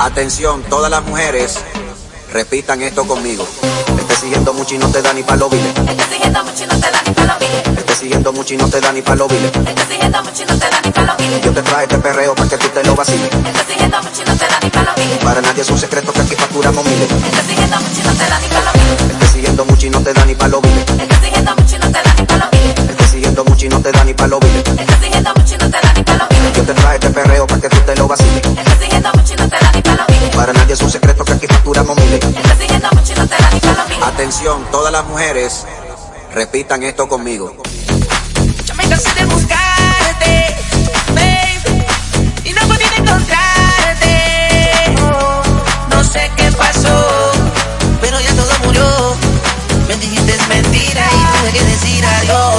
Atención, todas las mujeres, repitan esto conmigo. Te siguiendo mucho y no te da ni pa' los biles. Te siguiendo mucho y no te da ni pa' los biles. Te siguiendo mucho y no te da ni pa' los biles. Te siguiendo mucho y no te da ni pa' los biles. Yo te traje este perreo para que tú te lo vaciles. Te siguiendo mucho y no te da ni pa' los biles. Para nadie es un secreto que aquí facturamos miles. Te siguiendo mucho y no te da ni pa' los biles. Te siguiendo mucho y no te da ni pa' los biles. Te siguiendo mucho y no te da ni pa' los biles. Te siguiendo mucho y no te da ni pa' los biles. Te siguiendo mucho y no te da ni pa' los biles. Yo te traje este perreo para que tú te lo vaciles. Atención, todas las mujeres, repitan esto conmigo. Yo me cansé de buscarte, babe, y no podía encontrarte. No sé qué pasó, pero ya todo murió. Me dijiste es mentira y tuve que decir adiós.